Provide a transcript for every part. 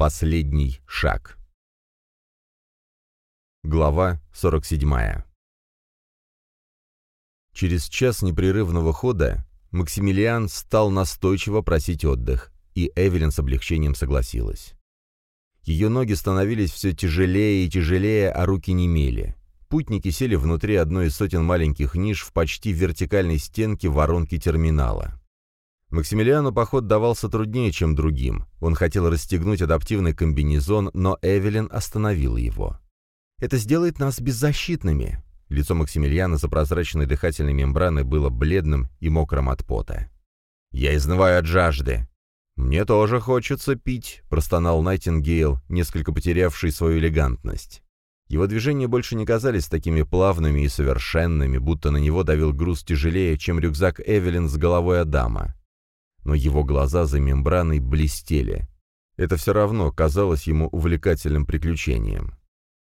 Последний шаг. Глава 47. Через час непрерывного хода Максимилиан стал настойчиво просить отдых, и Эвелин с облегчением согласилась. Ее ноги становились все тяжелее и тяжелее, а руки немели. Путники сели внутри одной из сотен маленьких ниш в почти вертикальной стенке воронки терминала. Максимилиану поход давался труднее, чем другим. Он хотел расстегнуть адаптивный комбинезон, но Эвелин остановила его. «Это сделает нас беззащитными». Лицо Максимилиана за прозрачной дыхательной мембраной было бледным и мокрым от пота. «Я изнываю от жажды». «Мне тоже хочется пить», — простонал Найтингейл, несколько потерявший свою элегантность. Его движения больше не казались такими плавными и совершенными, будто на него давил груз тяжелее, чем рюкзак Эвелин с головой Адама. Но его глаза за мембраной блестели. Это все равно казалось ему увлекательным приключением.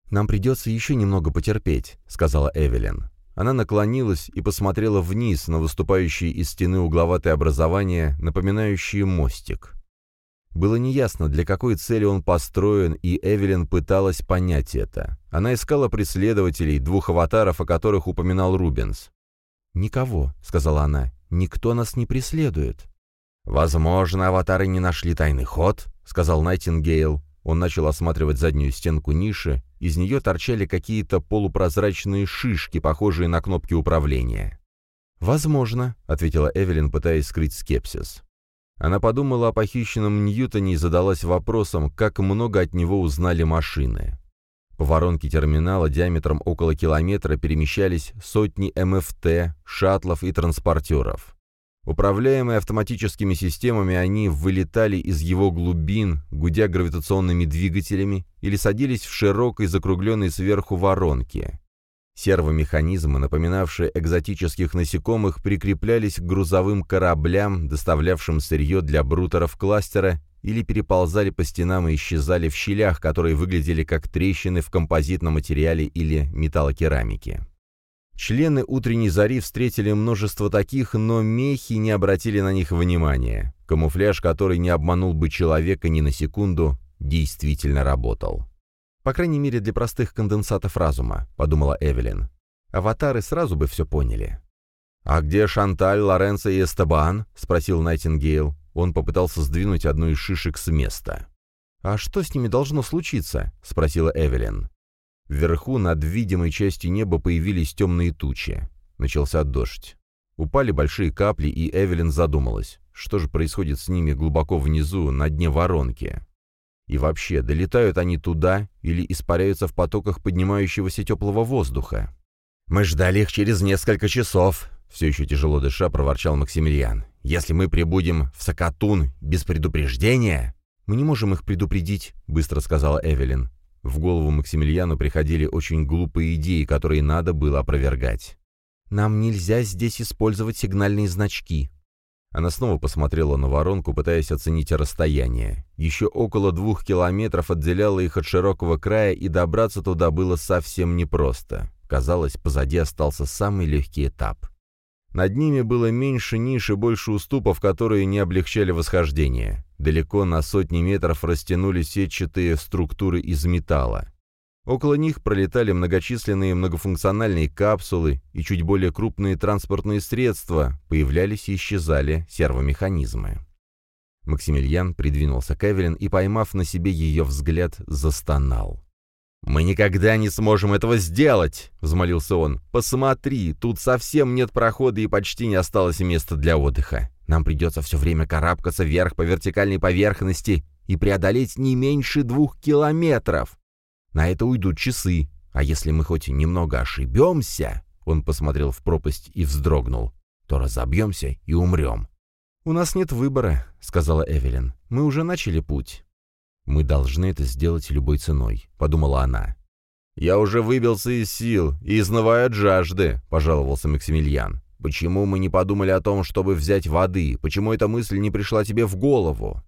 «Нам придется еще немного потерпеть», — сказала Эвелин. Она наклонилась и посмотрела вниз на выступающие из стены угловатые образования, напоминающие мостик. Было неясно, для какой цели он построен, и Эвелин пыталась понять это. Она искала преследователей, двух аватаров, о которых упоминал Рубенс. «Никого», — сказала она, — «никто нас не преследует». «Возможно, аватары не нашли тайный ход», — сказал Найтингейл. Он начал осматривать заднюю стенку ниши, из нее торчали какие-то полупрозрачные шишки, похожие на кнопки управления. «Возможно», — ответила Эвелин, пытаясь скрыть скепсис. Она подумала о похищенном Ньютоне и задалась вопросом, как много от него узнали машины. По воронке терминала диаметром около километра перемещались сотни МФТ, шаттлов и транспортеров. Управляемые автоматическими системами, они вылетали из его глубин, гудя гравитационными двигателями, или садились в широкой закругленной сверху воронке. Сервомеханизмы, напоминавшие экзотических насекомых, прикреплялись к грузовым кораблям, доставлявшим сырье для брутеров кластера, или переползали по стенам и исчезали в щелях, которые выглядели как трещины в композитном материале или металлокерамике. Члены утренней зари встретили множество таких, но мехи не обратили на них внимания. Камуфляж, который не обманул бы человека ни на секунду, действительно работал. По крайней мере, для простых конденсатов разума, подумала Эвелин. Аватары сразу бы все поняли. «А где Шанталь, Лоренцо и Эстебан?» — спросил Найтингейл. Он попытался сдвинуть одну из шишек с места. «А что с ними должно случиться?» — спросила Эвелин. Вверху, над видимой частью неба, появились темные тучи. Начался дождь. Упали большие капли, и Эвелин задумалась, что же происходит с ними глубоко внизу, на дне воронки. И вообще, долетают они туда или испаряются в потоках поднимающегося теплого воздуха? «Мы ждали их через несколько часов», — все еще тяжело дыша проворчал Максимилиан. «Если мы прибудем в Сакатун без предупреждения...» «Мы не можем их предупредить», — быстро сказала Эвелин. В голову Максимилиану приходили очень глупые идеи, которые надо было опровергать. «Нам нельзя здесь использовать сигнальные значки», она снова посмотрела на воронку, пытаясь оценить расстояние. Еще около двух километров отделяло их от широкого края, и добраться туда было совсем непросто. Казалось, позади остался самый легкий этап. Над ними было меньше ниш и больше уступов, которые не облегчали восхождение. Далеко на сотни метров растянулись сетчатые структуры из металла. Около них пролетали многочисленные многофункциональные капсулы и чуть более крупные транспортные средства, появлялись и исчезали сервомеханизмы. Максимилиан придвинулся к Эвелин и, поймав на себе ее взгляд, застонал. «Мы никогда не сможем этого сделать!» — взмолился он. «Посмотри, тут совсем нет прохода и почти не осталось места для отдыха. Нам придется все время карабкаться вверх по вертикальной поверхности и преодолеть не меньше двух километров. На это уйдут часы. А если мы хоть немного ошибемся, он посмотрел в пропасть и вздрогнул, то разобьемся и умрем. «У нас нет выбора», — сказала Эвелин. «Мы уже начали путь». «Мы должны это сделать любой ценой», — подумала она. «Я уже выбился из сил и изнываю от жажды», — пожаловался Максимилиан. «Почему мы не подумали о том, чтобы взять воды? Почему эта мысль не пришла тебе в голову?»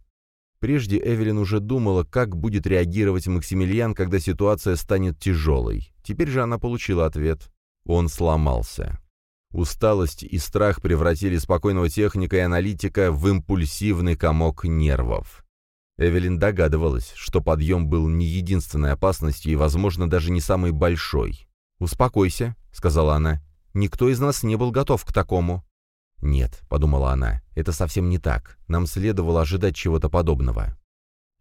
Прежде Эвелин уже думала, как будет реагировать Максимилиан, когда ситуация станет тяжелой. Теперь же она получила ответ. Он сломался. Усталость и страх превратили спокойного техника и аналитика в импульсивный комок нервов. Эвелин догадывалась, что подъем был не единственной опасностью и, возможно, даже не самой большой. «Успокойся», — сказала она. «Никто из нас не был готов к такому». «Нет», — подумала она, — «это совсем не так. Нам следовало ожидать чего-то подобного».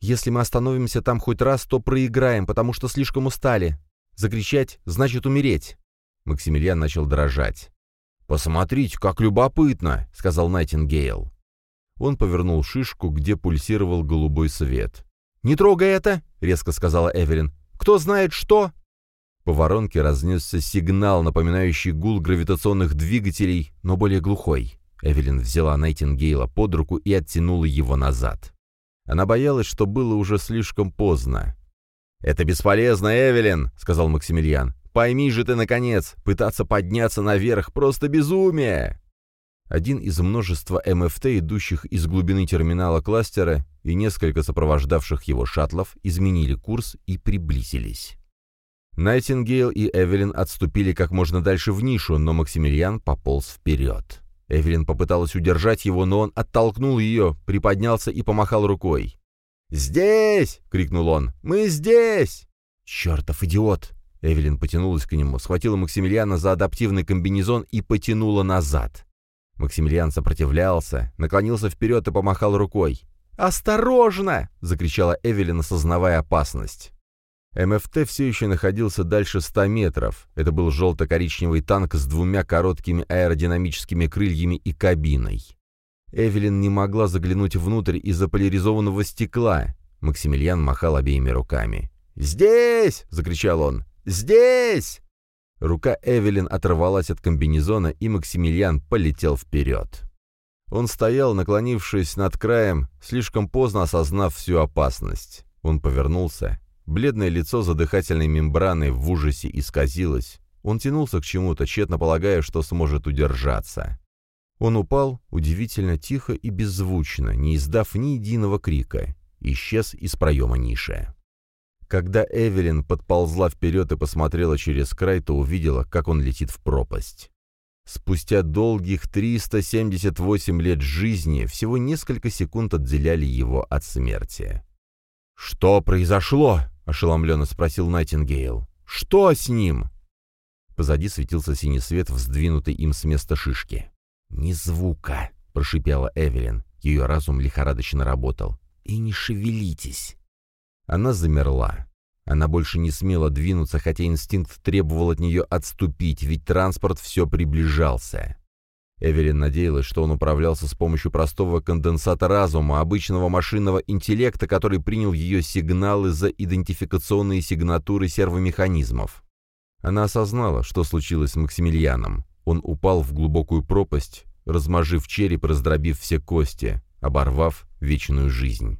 «Если мы остановимся там хоть раз, то проиграем, потому что слишком устали. Закричать — значит умереть». Максимилиан начал дрожать. «Посмотрите, как любопытно!» — сказал Найтингейл. Он повернул шишку, где пульсировал голубой свет. «Не трогай это!» — резко сказала Эвелин. «Кто знает что?» По воронке разнесся сигнал, напоминающий гул гравитационных двигателей, но более глухой. Эвелин взяла Найтингейла под руку и оттянула его назад. Она боялась, что было уже слишком поздно. «Это бесполезно, Эвелин!» — сказал Максимилиан. «Пойми же ты, наконец, пытаться подняться наверх — просто безумие!» Один из множества МФТ, идущих из глубины терминала кластера, и несколько сопровождавших его шаттлов изменили курс и приблизились. Найтингейл и Эвелин отступили как можно дальше в нишу, но Максимилиан пополз вперед. Эвелин попыталась удержать его, но он оттолкнул ее, приподнялся и помахал рукой. «Здесь!» — крикнул он. «Мы здесь!» «Чертов идиот!» Эвелин потянулась к нему, схватила Максимилиана за адаптивный комбинезон и потянула назад. Максимилиан сопротивлялся, наклонился вперед и помахал рукой. «Осторожно!» — закричала Эвелин, осознавая опасность. МФТ все еще находился дальше ста метров. Это был желто-коричневый танк с двумя короткими аэродинамическими крыльями и кабиной. Эвелин не могла заглянуть внутрь из-за поляризованного стекла. Максимилиан махал обеими руками. «Здесь!» — закричал он. «Здесь!» Рука Эвелин оторвалась от комбинезона, и Максимилиан полетел вперед. Он стоял, наклонившись над краем, слишком поздно осознав всю опасность. Он повернулся. Бледное лицо за дыхательной мембраной в ужасе исказилось. Он тянулся к чему-то, тщетно полагая, что сможет удержаться. Он упал удивительно тихо и беззвучно, не издав ни единого крика. Исчез из проема ниши. Когда Эвелин подползла вперед и посмотрела через край, то увидела, как он летит в пропасть. Спустя долгих 378 лет жизни всего несколько секунд отделяли его от смерти. «Что произошло?» — ошеломленно спросил Найтингейл. «Что с ним?» Позади светился синий свет, вздвинутый им с места шишки. «Ни звука!» — прошипела Эвелин. Ее разум лихорадочно работал. «И не шевелитесь!» Она замерла. Она больше не смела двинуться, хотя инстинкт требовал от нее отступить, ведь транспорт все приближался. Эвелин надеялась, что он управлялся с помощью простого конденсата разума, обычного машинного интеллекта, который принял ее сигналы за идентификационные сигнатуры сервомеханизмов. Она осознала, что случилось с Максимилианом. Он упал в глубокую пропасть, размажив череп, раздробив все кости, оборвав вечную жизнь.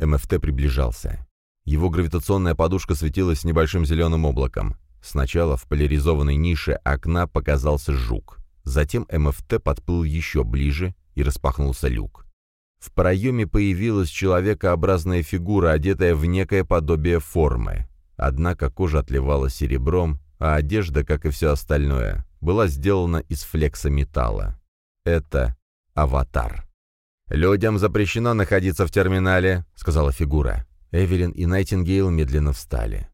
МФТ приближался. Его гравитационная подушка светилась небольшим зеленым облаком. Сначала в поляризованной нише окна показался жук. Затем МФТ подплыл еще ближе и распахнулся люк. В проеме появилась человекообразная фигура, одетая в некое подобие формы. Однако кожа отливала серебром, а одежда, как и все остальное, была сделана из флекса металла. Это аватар. «Людям запрещено находиться в терминале», — сказала фигура. Эвелин и Найтингейл медленно встали.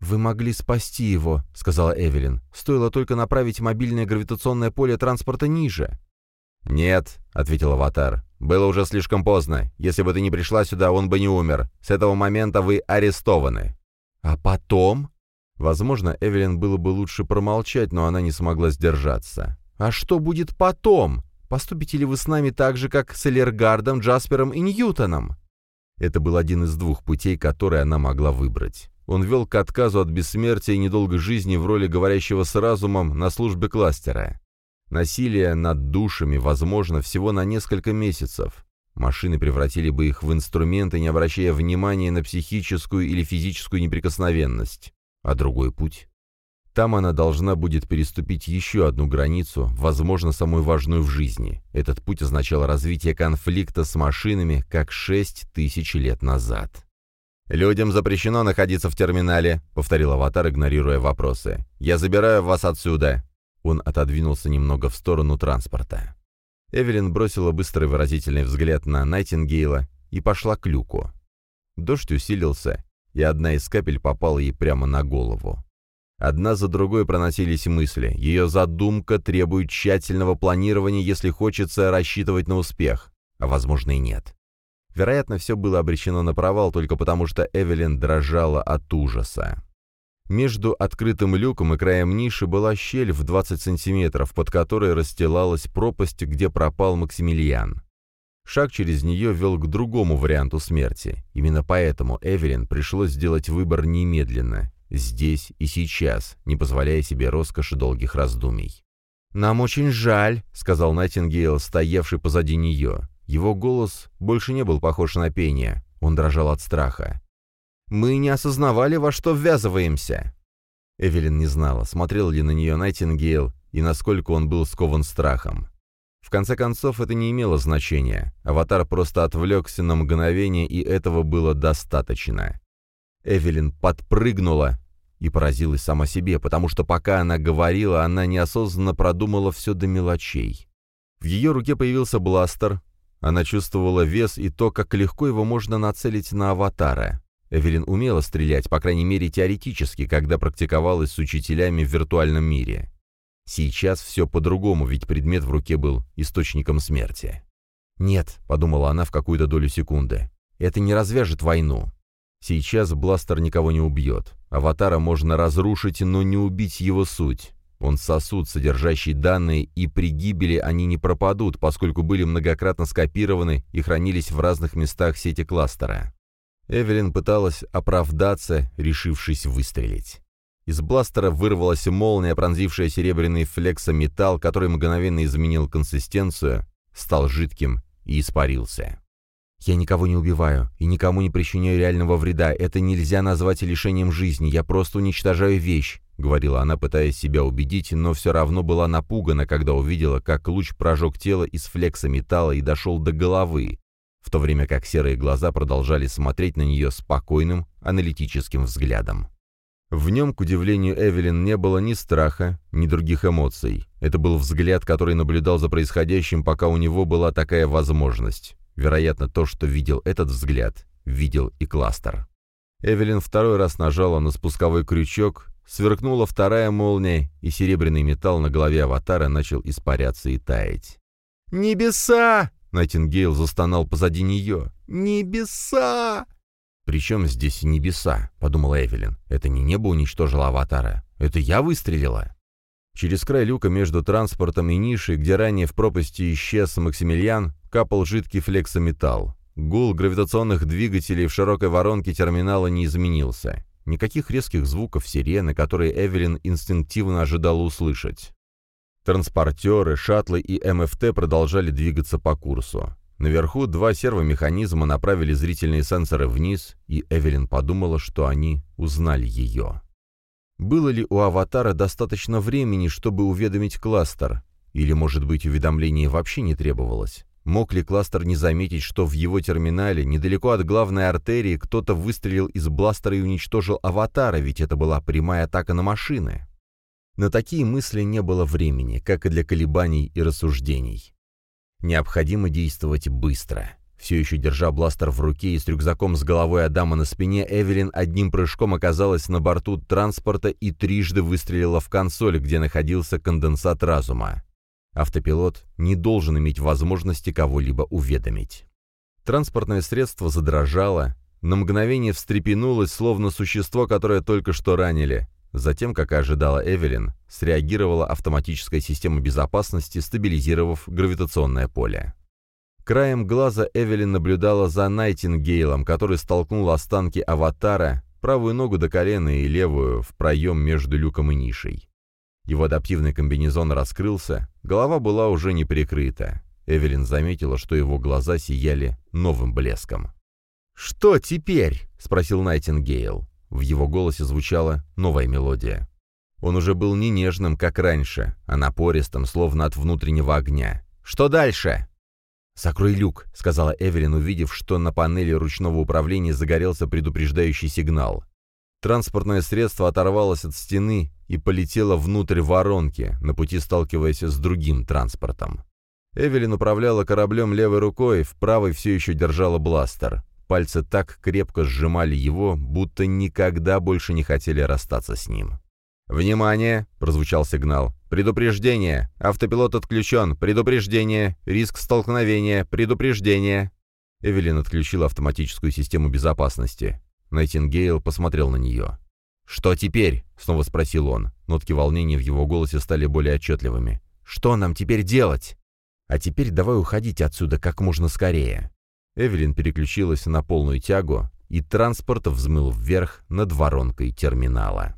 «Вы могли спасти его», — сказала Эвелин. «Стоило только направить мобильное гравитационное поле транспорта ниже». «Нет», — ответил Аватар. «Было уже слишком поздно. Если бы ты не пришла сюда, он бы не умер. С этого момента вы арестованы». «А потом?» Возможно, Эвелин было бы лучше промолчать, но она не смогла сдержаться. «А что будет потом? Поступите ли вы с нами так же, как с Элергардом, Джаспером и Ньютоном?» Это был один из двух путей, которые она могла выбрать. Он вел к отказу от бессмертия и недолгой жизни в роли говорящего с разумом на службе кластера. Насилие над душами возможно всего на несколько месяцев. Машины превратили бы их в инструменты, не обращая внимания на психическую или физическую неприкосновенность. А другой путь? Там она должна будет переступить еще одну границу, возможно, самую важную в жизни. Этот путь означал развитие конфликта с машинами, как шесть тысяч лет назад. «Людям запрещено находиться в терминале», — повторил аватар, игнорируя вопросы. «Я забираю вас отсюда». Он отодвинулся немного в сторону транспорта. Эвелин бросила быстрый выразительный взгляд на Найтингейла и пошла к люку. Дождь усилился, и одна из капель попала ей прямо на голову. Одна за другой проносились мысли. Ее задумка требует тщательного планирования, если хочется рассчитывать на успех. А возможно и нет. Вероятно, все было обречено на провал только потому, что Эвелин дрожала от ужаса. Между открытым люком и краем ниши была щель в 20 сантиметров, под которой расстилалась пропасть, где пропал Максимилиан. Шаг через нее вел к другому варианту смерти. Именно поэтому Эвелин пришлось сделать выбор немедленно, здесь и сейчас, не позволяя себе роскоши долгих раздумий. «Нам очень жаль», — сказал Найтингейл, стоявший позади нее. Его голос больше не был похож на пение, он дрожал от страха. «Мы не осознавали, во что ввязываемся». Эвелин не знала, смотрел ли на нее Найтингейл и насколько он был скован страхом. В конце концов, это не имело значения. Аватар просто отвлекся на мгновение, и этого было достаточно. Эвелин подпрыгнула и поразилась сама себе, потому что пока она говорила, она неосознанно продумала все до мелочей. В ее руке появился бластер, она чувствовала вес и то, как легко его можно нацелить на аватара. Эвелин умела стрелять, по крайней мере теоретически, когда практиковалась с учителями в виртуальном мире. Сейчас все по-другому, ведь предмет в руке был источником смерти. «Нет», — подумала она в какую-то долю секунды, — «это не развяжет войну. Сейчас бластер никого не убьет. Аватара можно разрушить, но не убить его суть. Он сосуд, содержащий данные, и при гибели они не пропадут, поскольку были многократно скопированы и хранились в разных местах сети кластера. Эвелин пыталась оправдаться, решившись выстрелить. Из бластера вырвалась молния, пронзившая серебряный флексометалл, который мгновенно изменил консистенцию, стал жидким и испарился. «Я никого не убиваю и никому не причиняю реального вреда. Это нельзя назвать лишением жизни. Я просто уничтожаю вещь», — говорила она, пытаясь себя убедить, но все равно была напугана, когда увидела, как луч прожег тело из флекса металла и дошел до головы, в то время как серые глаза продолжали смотреть на нее спокойным, аналитическим взглядом. В нем, к удивлению Эвелин, не было ни страха, ни других эмоций. Это был взгляд, который наблюдал за происходящим, пока у него была такая возможность. Вероятно, то, что видел этот взгляд, видел и кластер. Эвелин второй раз нажала на спусковой крючок, сверкнула вторая молния, и серебряный металл на голове аватара начал испаряться и таять. «Небеса!» — Найтингейл застонал позади нее. «Небеса!» «Причем здесь небеса?» — подумала Эвелин. «Это не небо уничтожило аватара. Это я выстрелила?» Через край люка между транспортом и нишей, где ранее в пропасти исчез Максимилиан, капал жидкий флексометалл. Гул гравитационных двигателей в широкой воронке терминала не изменился. Никаких резких звуков сирены, которые Эвелин инстинктивно ожидала услышать. Транспортеры, шаттлы и МФТ продолжали двигаться по курсу. Наверху два сервомеханизма направили зрительные сенсоры вниз, и Эвелин подумала, что они узнали ее. Было ли у аватара достаточно времени, чтобы уведомить кластер? Или, может быть, уведомление вообще не требовалось? Мог ли кластер не заметить, что в его терминале, недалеко от главной артерии, кто-то выстрелил из бластера и уничтожил аватара, ведь это была прямая атака на машины? На такие мысли не было времени, как и для колебаний и рассуждений. Необходимо действовать быстро. Все еще держа бластер в руке и с рюкзаком с головой Адама на спине, Эвелин одним прыжком оказалась на борту транспорта и трижды выстрелила в консоль, где находился конденсат разума. Автопилот не должен иметь возможности кого-либо уведомить. Транспортное средство задрожало, на мгновение встрепенулось, словно существо, которое только что ранили. Затем, как и ожидала Эвелин, среагировала автоматическая система безопасности, стабилизировав гравитационное поле. Краем глаза Эвелин наблюдала за Найтингейлом, который столкнул останки аватара, правую ногу до колена и левую в проем между люком и нишей. Его адаптивный комбинезон раскрылся, голова была уже не прикрыта. Эвелин заметила, что его глаза сияли новым блеском. «Что теперь?» — спросил Найтингейл. В его голосе звучала новая мелодия. Он уже был не нежным, как раньше, а напористым, словно от внутреннего огня. «Что дальше?» «Закрой люк», — сказала Эвелин, увидев, что на панели ручного управления загорелся предупреждающий сигнал. Транспортное средство оторвалось от стены и полетело внутрь воронки, на пути сталкиваясь с другим транспортом. Эвелин управляла кораблем левой рукой, в правой все еще держала бластер. пальцы так крепко сжимали его, будто никогда больше не хотели расстаться с ним. «Внимание!» — прозвучал сигнал. «Предупреждение! Автопилот отключен! Предупреждение! Риск столкновения! Предупреждение!» Эвелин отключила автоматическую систему безопасности. Найтингейл посмотрел на нее. «Что теперь?» — снова спросил он. Нотки волнения в его голосе стали более отчетливыми. «Что нам теперь делать?» «А теперь давай уходить отсюда как можно скорее». Эвелин переключилась на полную тягу, и транспорт взмыл вверх над воронкой терминала.